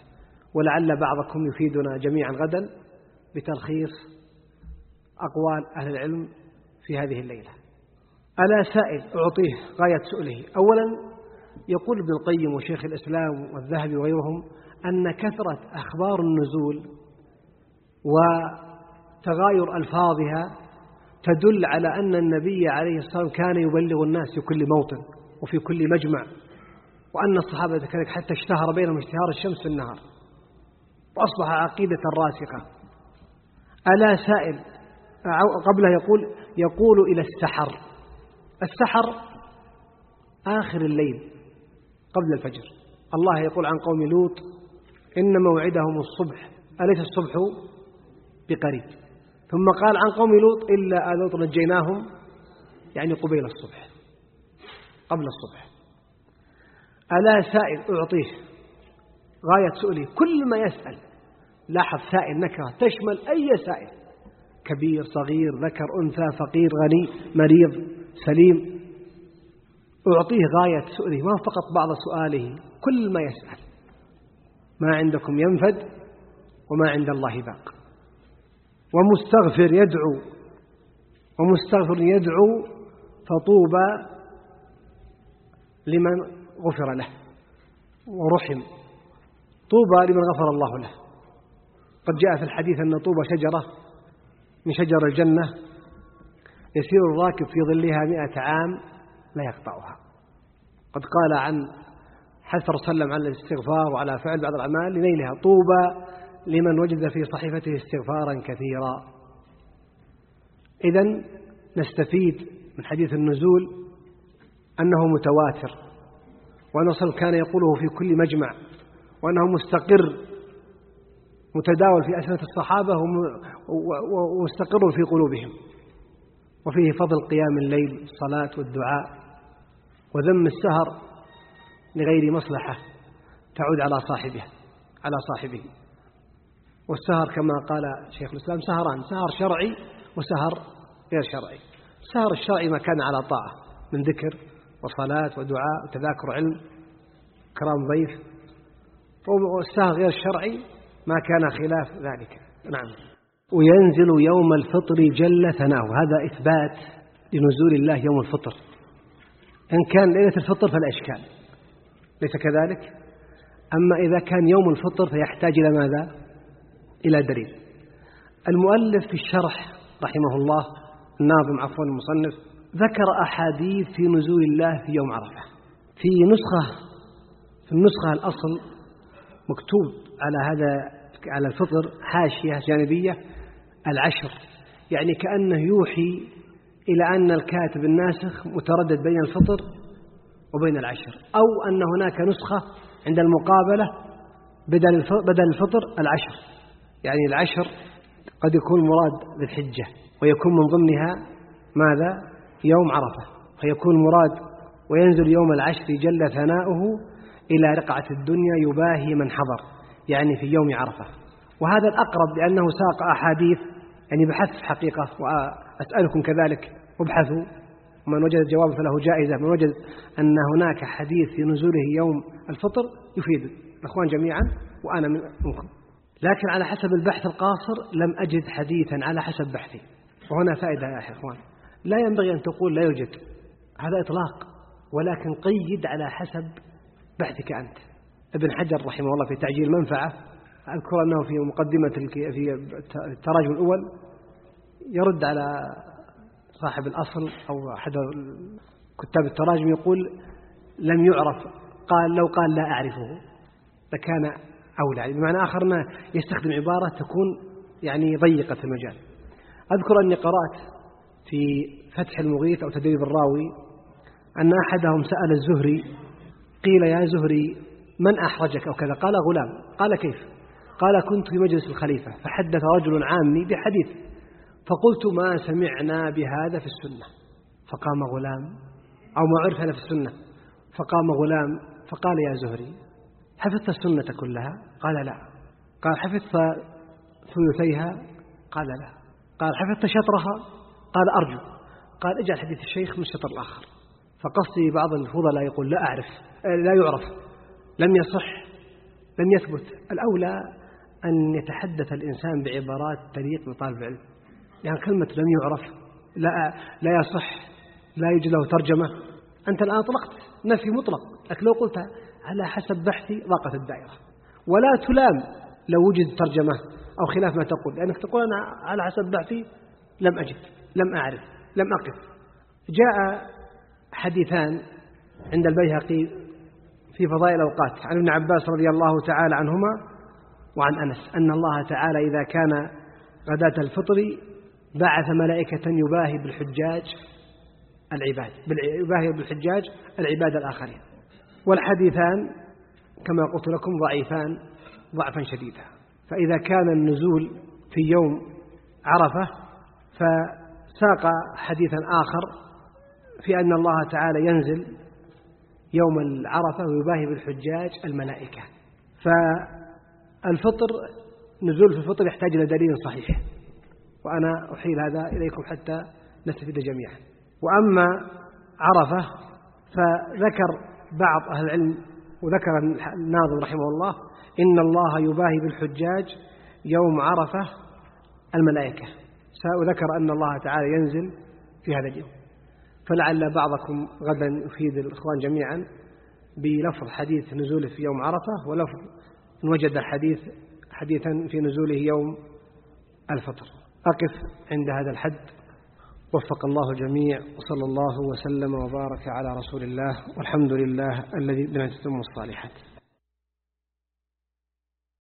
ولعل بعضكم يفيدنا جميعا غدا بتلخيص أقوال أهل العلم في هذه الليلة. ألا سائل أعطيه غاية سؤله. أولا يقول ابن القيم وشيخ الإسلام والذهبي وغيرهم أن كثرة أخبار النزول وتغاير ألفاظها تدل على أن النبي عليه الصلاة والسلام كان يبلغ الناس في كل موطن وفي كل مجمع وأن الصحابة كذلك حتى اشتهر بينهم اشتهار الشمس في النهار وأصبح عقيدة راسخة. ألا سائل قبله يقول يقول إلى السحر. السحر آخر الليل قبل الفجر. الله يقول عن قوم لوط إن موعدهم الصبح أليس الصبح بقريب؟ ثم قال عن قوم لوط إلا آل لوط نجيناهم يعني قبيل الصبح قبل الصبح. ألا سائل أعطيه غاية سؤلي كل ما يسأل لاحظ سائل نكرة تشمل أي سائل؟ كبير صغير ذكر أنثى فقير غني مريض سليم. أعطيه غاية سؤله ما فقط بعض سؤاله كل ما يسأل. ما عندكم ينفد وما عند الله باق. ومستغفر يدعو ومستغفر يدعو فطوبى لمن غفر له ورحم. طوبى لمن غفر الله له. قد جاء في الحديث أن طوبى شجرة من شجر الجنة يسير الراكب في ظلها مئة عام لا يقطعها. قد قال عن حثر وسلم على الاستغفار وعلى فعل بعض الأعمال؟ لنيلها طوبى لمن وجد في صحيفته استغفارا كثيرا. إذا نستفيد من حديث النزول أنه متواتر وأنه صلى كان يقوله في كل مجمع وأنه مستقر متداول في أسنة الصحابة ومستقر في قلوبهم. وفيه فضل قيام الليل الصلاة والدعاء وذم السهر لغير مصلحة تعود على صاحبه على صاحبه. والسهر كما قال شيخ الإسلام سهران سهر شرعي وسهر غير شرعي. السهر الشرعي ما كان على طاعة من ذكر وصلاة ودعاء وتذاكر علم كرام ضيف. والسهر غير الشرعي ما كان خلاف ذلك. نعم. وينزل يوم الفطر جل ثناؤه. هذا إثبات لنزول الله يوم الفطر. إن كان ليلة الفطر فلا إشكال ليس كذلك؟ أما إذا كان يوم الفطر فيحتاج إلى ماذا؟ إلى دليل. المؤلف في الشرح رحمه الله الناظم عفوا المصنف ذكر أحاديث في نزول الله في يوم عرفة. في نسخة في النسخة الأصل مكتوب على هذا على الفطر حاشية جانبية العشر. يعني كأنه يوحي إلى أن الكاتب الناسخ متردد بين الفطر وبين العشر. أو أن هناك نسخة عند المقابلة بدل بدل الفطر العشر. يعني العشر قد يكون مراد بالحجة ويكون من ضمنها ماذا؟ يوم عرفة. فيكون مراد وينزل يوم العشر جل ثناؤه إلى رقعة الدنيا يباهي من حضر يعني في يوم عرفة. وهذا الأقرب لأنه ساق أحاديث يعني بحث حقيقة وأسألكم كذلك ابحثوا ومن وجد جواب فله جائزة. من وجد أن هناك حديث في نزوله يوم الفطر يفيد الأخوان جميعا وأنا منكم. لكن على حسب البحث القاصر لم أجد حديثا على حسب بحثي. وهنا فائدة يا إخوان. لا ينبغي أن تقول لا يوجد. هذا إطلاق. ولكن قيد على حسب بحثك أنت. ابن حجر رحمه الله في تعجيل المنفعة أذكر أنه في مقدمة في التراجم الأول يرد على صاحب الأصل أو أحد كتاب التراجم يقول لم يعرف قال لو قال لا أعرفه لكان أولى. بمعنى آخر ما يستخدم عبارة تكون يعني ضيقة المجال. أذكر أني قرأت في فتح المغيث أو تدريب الراوي أن أحدهم سأل الزهري قيل يا زهري من أحرجك أو كذا؟ قال غلام. قال كيف؟ قال كنت في مجلس الخليفة فحدث رجل عامي بحديث. فقلت ما سمعنا بهذا في السنة. فقام غلام أو ما عرف هذا في السنة. فقام غلام فقال يا زهري حفظت السنة كلها؟ قال لا. قال حفظت ثلثيها؟ قال لا. قال حفظت شطرها؟ قال أرجو. قال اجعل حديث الشيخ من الشطر الآخر. فقصدي بعض الفضلاء يقول لا أعرف لا يعرف لم يصح لم يثبت. الأولى أن يتحدث الإنسان بعبارات تليق بطالب العلم. يعني كلمة لم يعرف لا لا يصح لا يوجد له ترجمة. أنت الآن أطلقت نفي مطلق لكن لو قلت على حسب بحثي ضاقت الدائرة. ولا تلام لو وجد ترجمة أو خلاف ما تقول لأنك تقول أنا على حسب بحثي لم أجد لم أعرف لم أقف. جاء حديثان عند البيهقي في فضائل الأوقات عن ابن عباس رضي الله تعالى عنهما وعن أنس أن الله تعالى إذا كان غداة الفطر بعث ملائكة يباهي بالحجاج العباد يباهي بالحجاج العباد الآخرين. والحديثان كما قلت لكم ضعيفان ضعفا شديدا فإذا كان النزول في يوم عرفة فساق حديثا آخر في أن الله تعالى ينزل يوم العرفة ويباهي بالحجاج الملائكة. فالفطر نزول في الفطر يحتاج إلى دليل صحيح. وأنا أحيل هذا إليكم حتى نستفيد جميعا. وأما عرفة فذكر بعض أهل العلم وذكر الناظم رحمه الله إن الله يباهي بالحجاج يوم عرفة الملائكة. وذكر أن الله تعالى ينزل في هذا اليوم. فلعل بعضكم غدا يفيد الإخوان جميعا بلفظ حديث نزوله في يوم عرفة ولفظ إن وجد حديث حديثا في نزوله يوم الفطر. أقف عند هذا الحد. وفق الله الجميع وصلى الله وسلم وبارك على رسول الله والحمد لله الذي بنعمته الصالحات.